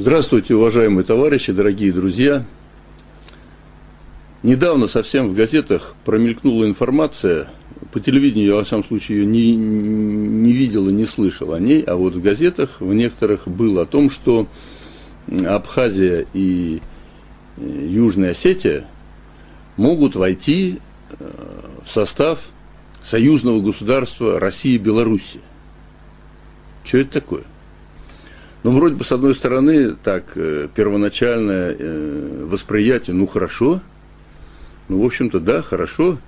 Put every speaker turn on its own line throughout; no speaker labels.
Здравствуйте, уважаемые товарищи, дорогие друзья. Недавно совсем в газетах промелькнула информация, по телевидению я, во всяком случае, ее не, не видел и не слышал о ней, а вот в газетах в некоторых было о том, что Абхазия и э, Южная Осетия могут войти э, в состав союзного государства России и Беларуси. Что это такое? Ну, вроде бы, с одной стороны, так, э, первоначальное э, восприятие, ну, хорошо. Ну, в общем-то, да, хорошо.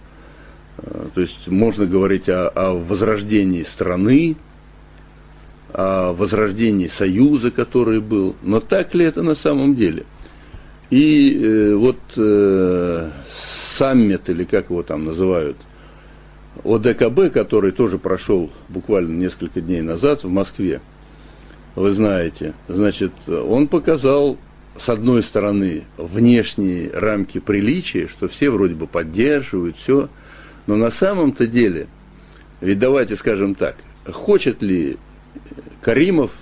Э, то есть можно говорить о, о возрождении страны, о возрождении союза, который был. Но так ли это на самом деле? И э, вот э, саммит, или как его там называют, ОДКБ, который тоже прошел буквально несколько дней назад в Москве, вы знаете, значит, он показал, с одной стороны, внешние рамки приличия, что все вроде бы поддерживают, все, но на самом-то деле, ведь давайте скажем так, хочет ли Каримов,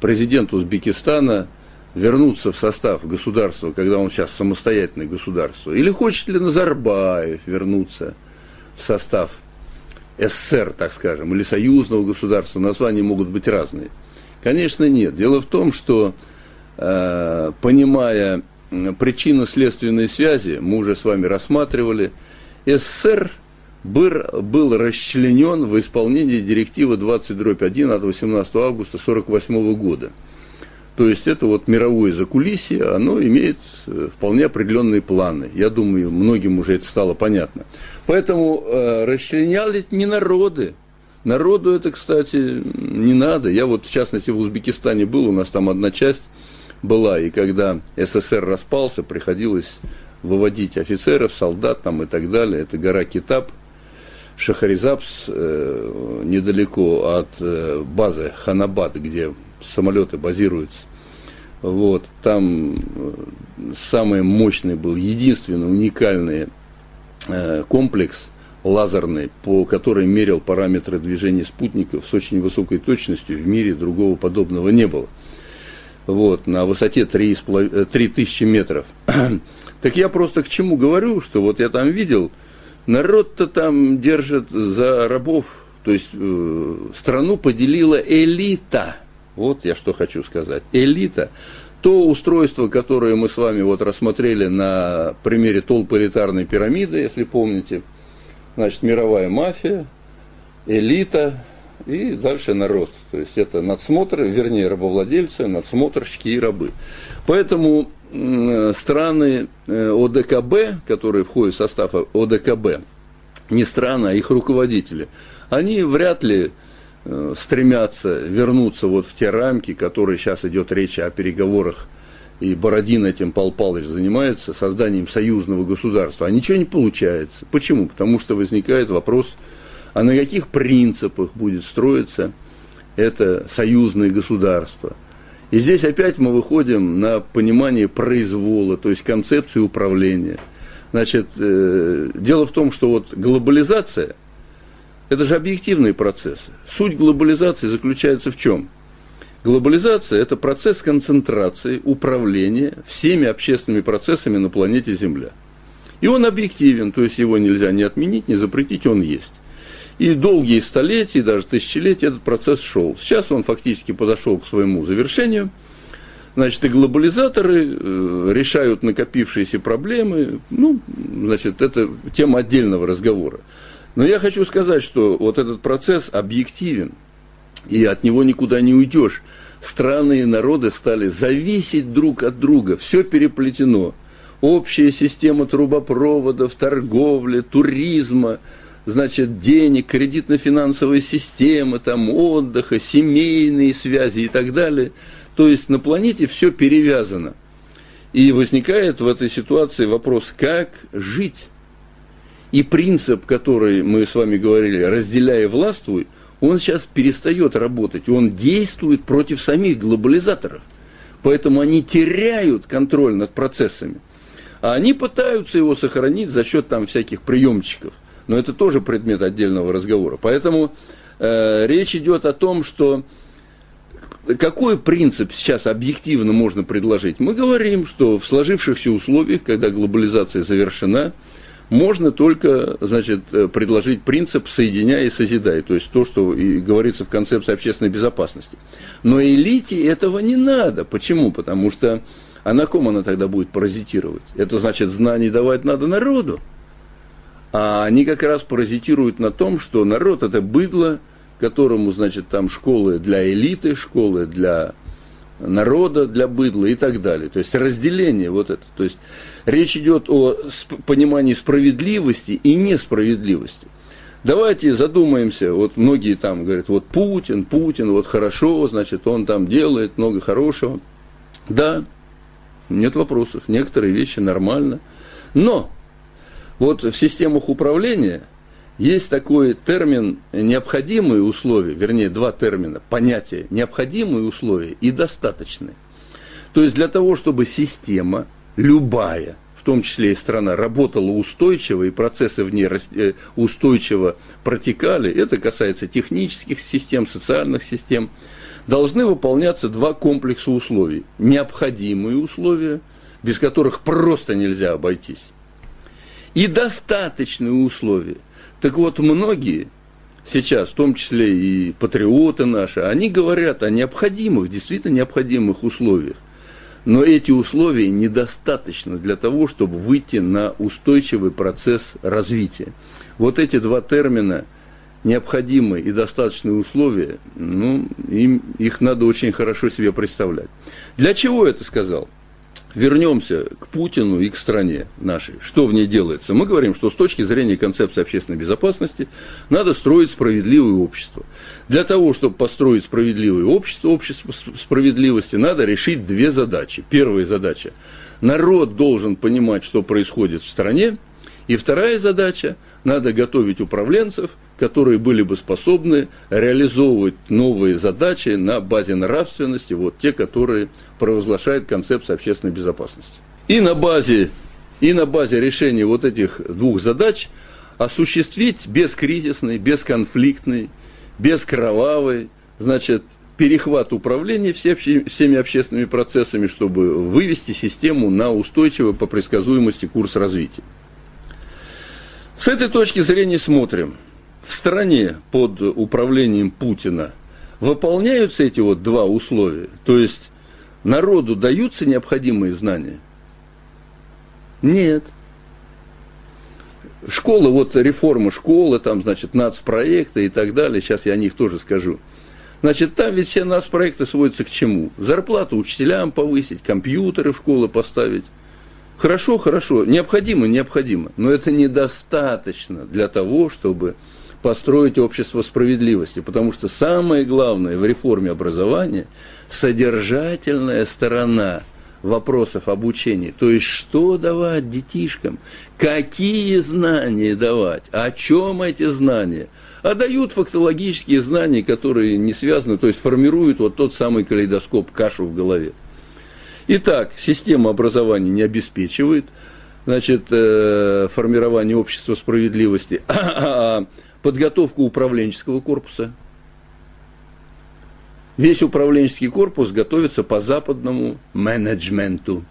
президент Узбекистана, вернуться в состав государства, когда он сейчас самостоятельное государство, или хочет ли Назарбаев вернуться в состав СССР, так скажем, или союзного государства, названия могут быть разные – Конечно, нет. Дело в том, что, э, понимая причинно-следственные связи, мы уже с вами рассматривали, СССР был, был расчленен в исполнении директивы 20-1 от 18 августа 1948 года. То есть это вот мировое закулисье, оно имеет э, вполне определенные планы. Я думаю, многим уже это стало понятно. Поэтому э, расчленяли не народы, Народу это, кстати, не надо. Я вот, в частности, в Узбекистане был, у нас там одна часть была, и когда СССР распался, приходилось выводить офицеров, солдат там и так далее. Это гора Китап, Шахаризапс, э, недалеко от э, базы Ханабад, где самолеты базируются. Вот, там э, самый мощный был, единственный уникальный э, комплекс – лазерный, по которой мерил параметры движения спутников с очень высокой точностью, в мире другого подобного не было. Вот, на высоте 3, 3000 метров. так я просто к чему говорю, что вот я там видел, народ-то там держит за рабов, то есть э, страну поделила элита. Вот я что хочу сказать. Элита. То устройство, которое мы с вами вот рассмотрели на примере толполитарной пирамиды, если помните – значит, мировая мафия, элита и дальше народ. То есть это надсмотры, вернее, рабовладельцы, надсмотрщики и рабы. Поэтому страны э, ОДКБ, которые входят в состав ОДКБ, не страны, а их руководители, они вряд ли э, стремятся вернуться вот в те рамки, которые сейчас идет речь о переговорах и Бородин этим Пал Палыч занимается, созданием союзного государства, а ничего не получается. Почему? Потому что возникает вопрос, а на каких принципах будет строиться это союзное государство. И здесь опять мы выходим на понимание произвола, то есть концепцию управления. Значит, э, дело в том, что вот глобализация – это же объективные процессы. Суть глобализации заключается в чем? Глобализация – это процесс концентрации, управления всеми общественными процессами на планете Земля. И он объективен, то есть его нельзя ни отменить, ни запретить, он есть. И долгие столетия, даже тысячелетия этот процесс шел. Сейчас он фактически подошел к своему завершению. Значит, и глобализаторы э, решают накопившиеся проблемы. Ну, значит, это тема отдельного разговора. Но я хочу сказать, что вот этот процесс объективен – и от него никуда не уйдешь. Страны и народы стали зависеть друг от друга, все переплетено. Общая система трубопроводов, торговли, туризма, значит, денег, кредитно-финансовая система, там, отдыха, семейные связи и так далее. То есть на планете все перевязано. И возникает в этой ситуации вопрос, как жить. И принцип, который мы с вами говорили, разделяя властвуй, он сейчас перестает работать, он действует против самих глобализаторов. Поэтому они теряют контроль над процессами. А они пытаются его сохранить за счет там всяких приемчиков. Но это тоже предмет отдельного разговора. Поэтому э, речь идет о том, что какой принцип сейчас объективно можно предложить? Мы говорим, что в сложившихся условиях, когда глобализация завершена, можно только, значит, э, предложить принцип «соединяй и созидай», то есть то, что и говорится в концепции общественной безопасности. Но элите этого не надо. Почему? Потому что а на ком она тогда будет паразитировать? Это значит, знаний давать надо народу. А они как раз паразитируют на том, что народ – это быдло, которому, значит, там школы для элиты, школы для народа, для быдла и так далее. То есть разделение вот это. То есть речь идет о понимании справедливости и несправедливости. Давайте задумаемся, вот многие там говорят, вот Путин, Путин, вот хорошо, значит, он там делает много хорошего. Да, нет вопросов, некоторые вещи нормально. Но вот в системах управления есть такой термин необходимые условия, вернее, два термина, понятия необходимые условия и достаточные. То есть для того, чтобы система, любая, в том числе и страна, работала устойчиво, и процессы в ней э, устойчиво протекали, это касается технических систем, социальных систем, должны выполняться два комплекса условий. Необходимые условия, без которых просто нельзя обойтись, и достаточные условия. Так вот, многие сейчас, в том числе и патриоты наши, они говорят о необходимых, действительно необходимых условиях. Но эти условия недостаточно для того, чтобы выйти на устойчивый процесс развития. Вот эти два термина необходимые и достаточные условия, ну, им, их надо очень хорошо себе представлять. Для чего это сказал? Вернемся к Путину и к стране нашей. Что в ней делается? Мы говорим, что с точки зрения концепции общественной безопасности надо строить справедливое общество. Для того, чтобы построить справедливое общество, общество справедливости, надо решить две задачи. Первая задача – народ должен понимать, что происходит в стране. И вторая задача – надо готовить управленцев – которые были бы способны реализовывать новые задачи на базе нравственности, вот те, которые провозглашает концепция общественной безопасности. И на базе, и на базе решения вот этих двух задач осуществить бескризисный, бесконфликтный, бескровавый, значит, перехват управления всеми общественными процессами, чтобы вывести систему на устойчивый по предсказуемости курс развития. С этой точки зрения смотрим – в стране под управлением Путина выполняются эти вот два условия? То есть народу даются необходимые знания? Нет. Школа, вот реформа школы, там, значит, нацпроекты и так далее, сейчас я о них тоже скажу. Значит, там ведь все нацпроекты сводятся к чему? Зарплату учителям повысить, компьютеры в школы поставить. Хорошо, хорошо, необходимо, необходимо, но это недостаточно для того, чтобы построить общество справедливости, потому что самое главное в реформе образования – содержательная сторона вопросов обучения. То есть, что давать детишкам, какие знания давать, о чем эти знания. А дают фактологические знания, которые не связаны, то есть формируют вот тот самый калейдоскоп, кашу в голове. Итак, система образования не обеспечивает значит, э, формирование общества справедливости, а подготовку управленческого корпуса. Весь управленческий корпус готовится по западному менеджменту.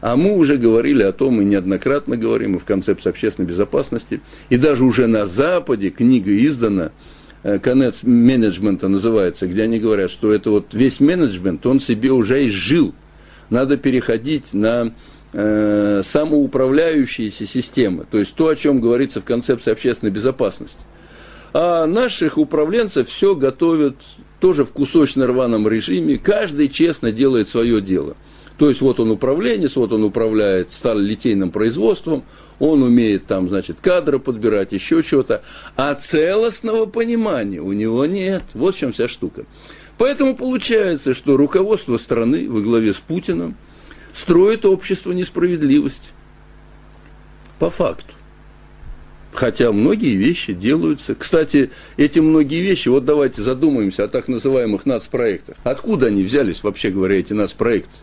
А мы уже говорили о том, и неоднократно говорим, и в концепции общественной безопасности, и даже уже на Западе книга издана, э, конец менеджмента называется, где они говорят, что это вот весь менеджмент, он себе уже изжил. Надо переходить на э, самоуправляющиеся системы, то есть то, о чем говорится в концепции общественной безопасности. А наших управленцев все готовят тоже в кусочно-рваном режиме, каждый честно делает свое дело. То есть вот он управленец, вот он управляет сталилитейным производством, он умеет там, значит, кадры подбирать, еще что-то, а целостного понимания у него нет. Вот в чем вся штука. Поэтому получается, что руководство страны во главе с Путиным – строит общество несправедливости. По факту. Хотя многие вещи делаются. Кстати, эти многие вещи, вот давайте задумаемся о так называемых нацпроектах. Откуда они взялись, вообще говоря, эти нацпроекты?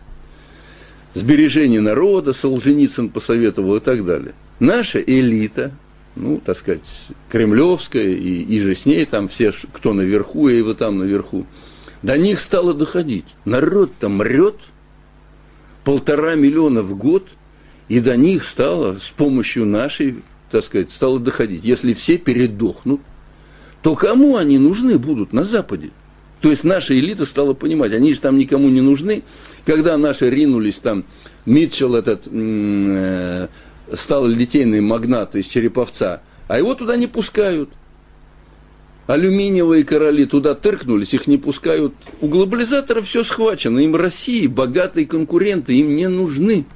Сбережение народа, Солженицын посоветовал и так далее. Наша элита, ну, так сказать, кремлевская и, и же с ней, там все, кто наверху, и вы там наверху, До них стало доходить. Народ-то мрет, полтора миллиона в год, и до них стало с помощью нашей, так сказать, стало доходить. Если все передохнут, то кому они нужны будут на Западе? То есть наша элита стала понимать, они же там никому не нужны. Когда наши ринулись там, Митчелл этот э, стал литейный магнат из Череповца, а его туда не пускают. Алюминиевые короли туда тыркнулись, их не пускают. У глобализаторов все схвачено. Им России, богатые конкуренты, им не нужны.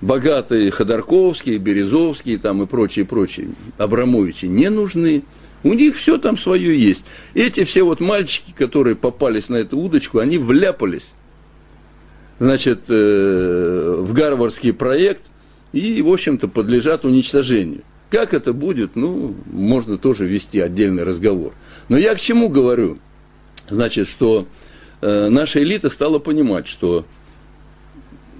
Богатые Ходорковские, Березовские там и прочие, прочие, Абрамовичи не нужны. У них все там свое есть. Эти все вот мальчики, которые попались на эту удочку, они вляпались, значит, э, в гарвардский проект и, в общем-то, подлежат уничтожению. Как это будет, ну, можно тоже вести отдельный разговор. Но я к чему говорю? Значит, что э, наша элита стала понимать, что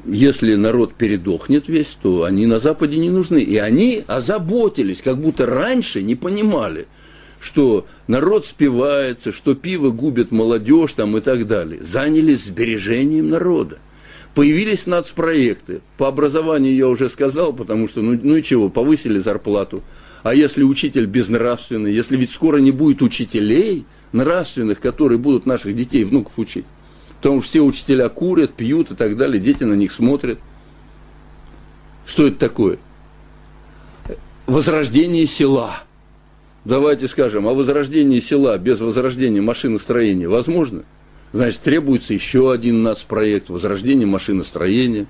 если народ передохнет весь, то они на Западе не нужны. И они озаботились, как будто раньше не понимали – что народ спивается, что пиво губит молодежь там и так далее. Занялись сбережением народа. Появились нацпроекты. По образованию я уже сказал, потому что, ну, ну и чего, повысили зарплату. А если учитель безнравственный, если ведь скоро не будет учителей нравственных, которые будут наших детей, внуков учить. Потому что все учителя курят, пьют и так далее, дети на них смотрят. Что это такое? Возрождение села – давайте скажем, о возрождении села без возрождения машиностроения возможно? Значит, требуется еще один нацпроект, возрождение машиностроения,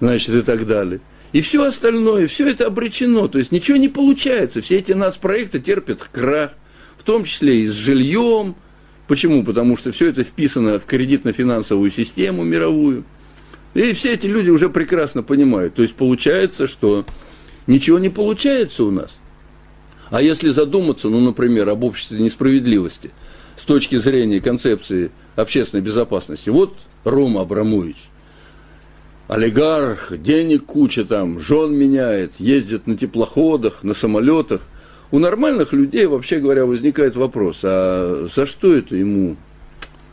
значит, и так далее. И все остальное, все это обречено, то есть ничего не получается. Все эти нацпроекты терпят крах, в том числе и с жильем. Почему? Потому что все это вписано в кредитно-финансовую систему мировую. И все эти люди уже прекрасно понимают. То есть получается, что ничего не получается у нас. А если задуматься, ну, например, об обществе несправедливости с точки зрения концепции общественной безопасности, вот Рома Абрамович, олигарх, денег куча там, жен меняет, ездит на теплоходах, на самолетах. У нормальных людей, вообще говоря, возникает вопрос, а за что это ему?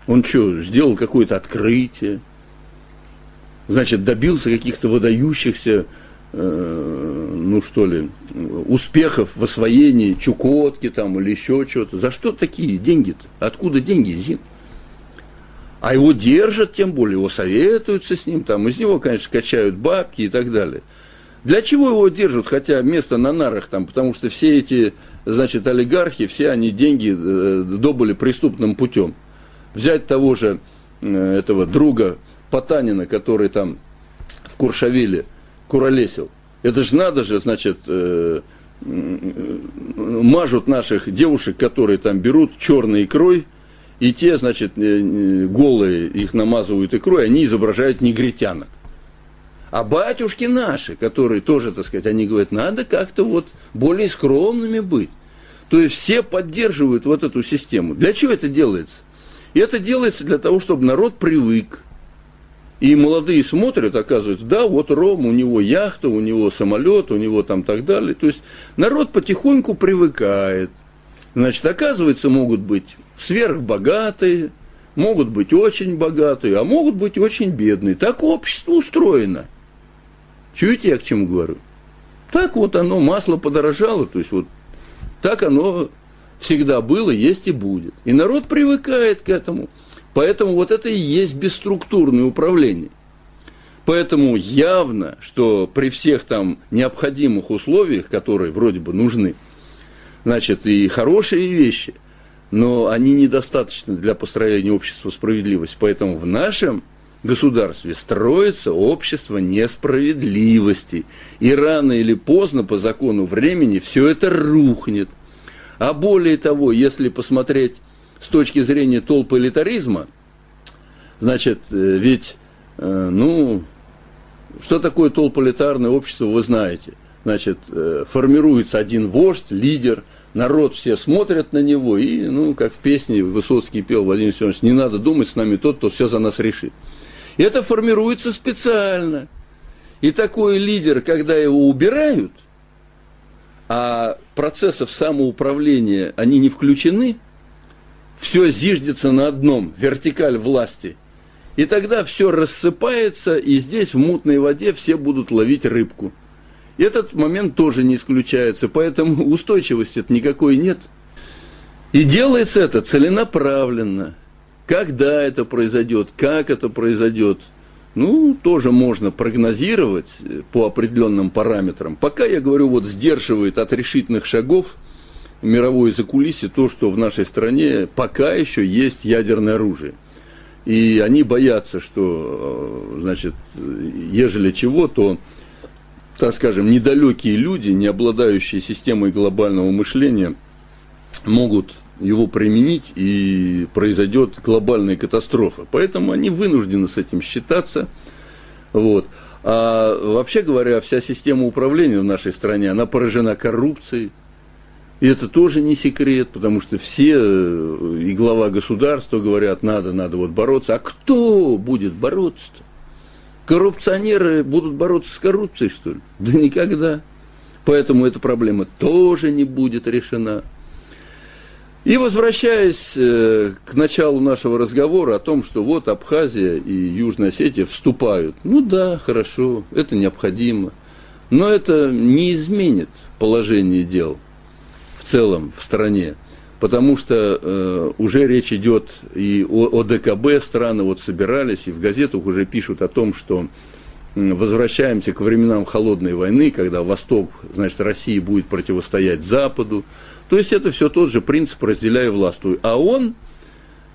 Он что, сделал какое-то открытие? Значит, добился каких-то выдающихся ну что ли, успехов в освоении Чукотки там или еще что-то. За что такие деньги-то? Откуда деньги, Зин? А его держат, тем более, его советуются с ним, там, из него, конечно, качают бабки и так далее. Для чего его держат, хотя место на нарах там, потому что все эти, значит, олигархи, все они деньги э, добыли преступным путем. Взять того же э, этого друга Потанина, который там в Куршавеле – куролесил. Это же надо же, значит, э, мажут наших девушек, которые там берут черной икрой, и те, значит, э, голые их намазывают икрой, они изображают негритянок. А батюшки наши, которые тоже, так сказать, они говорят, надо как-то вот более скромными быть. То есть все поддерживают вот эту систему. Для чего это делается? И это делается для того, чтобы народ привык и молодые смотрят, оказывается, да, вот Ром, у него яхта, у него самолет, у него там так далее. То есть народ потихоньку привыкает. Значит, оказывается, могут быть сверхбогатые, могут быть очень богатые, а могут быть очень бедные. Так общество устроено. Чуете, я к чему говорю? Так вот оно, масло подорожало, то есть вот так оно всегда было, есть и будет. И народ привыкает к этому. Поэтому вот это и есть бесструктурное управление. Поэтому явно, что при всех там необходимых условиях, которые вроде бы нужны, значит, и хорошие вещи, но они недостаточны для построения общества справедливости. Поэтому в нашем государстве строится общество несправедливости. И рано или поздно, по закону времени, все это рухнет. А более того, если посмотреть с точки зрения толполитаризма, значит, э, ведь, э, ну, что такое толполитарное общество, вы знаете. Значит, э, формируется один вождь, лидер, народ все смотрят на него, и, ну, как в песне Высоцкий пел Владимир Семенович, не надо думать, с нами тот, кто все за нас решит. И это формируется специально. И такой лидер, когда его убирают, а процессов самоуправления, они не включены – все зиждется на одном, вертикаль власти. И тогда все рассыпается, и здесь в мутной воде все будут ловить рыбку. Этот момент тоже не исключается, поэтому устойчивости никакой нет. И делается это целенаправленно. Когда это произойдет, как это произойдет, ну, тоже можно прогнозировать по определенным параметрам. Пока, я говорю, вот сдерживает от решительных шагов мировое закулисье то, что в нашей стране пока еще есть ядерное оружие. И они боятся, что, э, значит, ежели чего, то так скажем, недалекие люди, не обладающие системой глобального мышления, могут его применить, и произойдет глобальная катастрофа. Поэтому они вынуждены с этим считаться. Вот. А вообще говоря, вся система управления в нашей стране, она поражена коррупцией. И это тоже не секрет, потому что все, э, и глава государства говорят, надо, надо вот бороться. А кто будет бороться-то? Коррупционеры будут бороться с коррупцией, что ли? Да никогда. Поэтому эта проблема тоже не будет решена. И возвращаясь э, к началу нашего разговора о том, что вот Абхазия и Южная Осетия вступают. Ну да, хорошо, это необходимо. Но это не изменит положение дел целом в стране потому что э, уже речь идет и о, о ДКБ, страны вот собирались, и в газетах уже пишут о том, что возвращаемся к временам холодной войны, когда Восток, значит, России будет противостоять Западу. То есть это все тот же принцип «разделяй властвуй». А он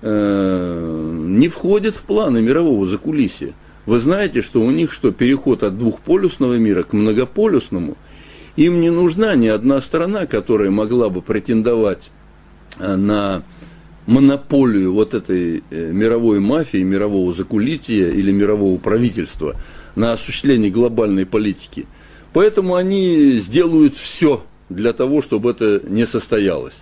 э, не входит в планы мирового закулисья. Вы знаете, что у них что, переход от двухполюсного мира к многополюсному, им не нужна ни одна страна, которая могла бы претендовать Э, на монополию вот этой э, мировой мафии, мирового закулития или мирового правительства на осуществление глобальной политики. Поэтому они сделают все для того, чтобы это не состоялось.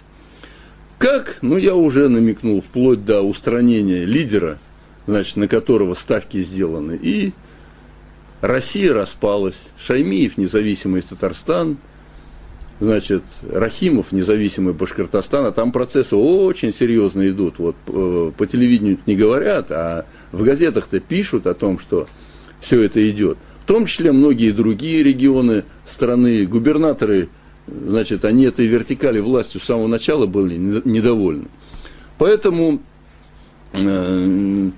Как? Ну, я уже намекнул, вплоть до устранения лидера, значит, на которого ставки сделаны. И Россия распалась, Шаймиев, независимый Татарстан – значит, Рахимов, независимый Башкортостан, а там процессы очень серьезно идут. Вот э, по телевидению не говорят, а в газетах-то пишут о том, что все это идет. В том числе многие другие регионы страны, губернаторы, значит, они этой вертикали властью с самого начала были недовольны. Поэтому э,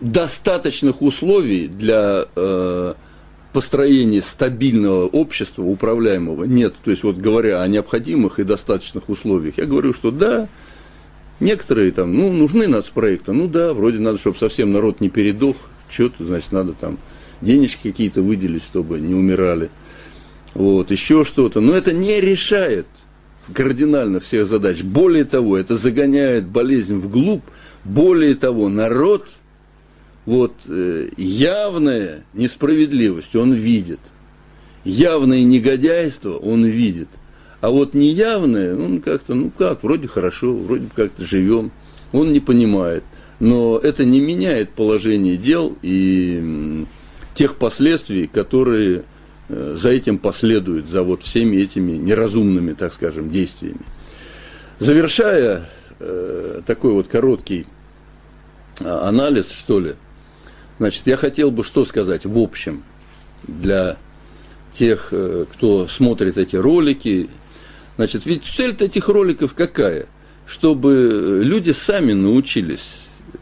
достаточных условий для э, построения стабильного общества, управляемого, нет. То есть, вот говоря о необходимых и достаточных условиях, я говорю, что да, некоторые там, ну, нужны нацпроекты, ну да, вроде надо, чтобы совсем народ не передох, что-то, значит, надо там денежки какие-то выделить, чтобы не умирали, вот, еще что-то. Но это не решает кардинально всех задач. Более того, это загоняет болезнь вглубь. Более того, народ – вот э, явная несправедливость он видит, явное негодяйство он видит, а вот неявное, он как-то, ну как, вроде хорошо, вроде как-то живем, он не понимает. Но это не меняет положение дел и тех последствий, которые э, за этим последуют, за вот всеми этими неразумными, так скажем, действиями. Завершая э, такой вот короткий а, анализ, что ли, Значит, я хотел бы что сказать в общем для тех, э, кто смотрит эти ролики. Значит, ведь цель этих роликов какая? Чтобы люди сами научились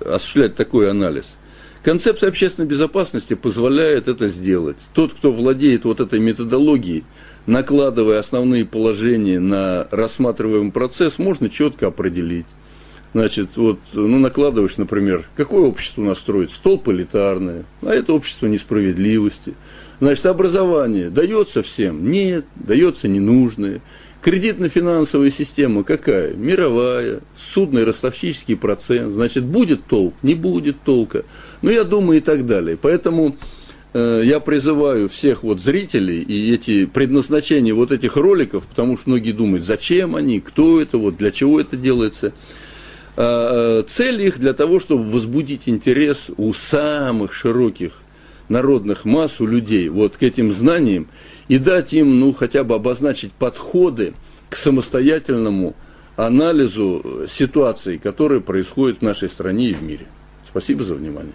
осуществлять такой анализ. Концепция общественной безопасности позволяет это сделать. Тот, кто владеет вот этой методологией, накладывая основные положения на рассматриваемый процесс, можно четко определить Значит, вот, ну, накладываешь, например, какое общество у нас строится? Столб элитарное, а это общество несправедливости. Значит, образование дается всем? Нет, дается ненужное. Кредитно-финансовая система какая? Мировая, судный ростовщический процент. Значит, будет толк? Не будет толка. Ну, я думаю, и так далее. Поэтому э, я призываю всех вот зрителей и эти предназначения вот этих роликов, потому что многие думают, зачем они, кто это, вот, для чего это делается – цель их для того, чтобы возбудить интерес у самых широких народных масс, у людей, вот к этим знаниям, и дать им, ну, хотя бы обозначить подходы к самостоятельному анализу ситуации, которая происходит в нашей стране и в мире. Спасибо за внимание.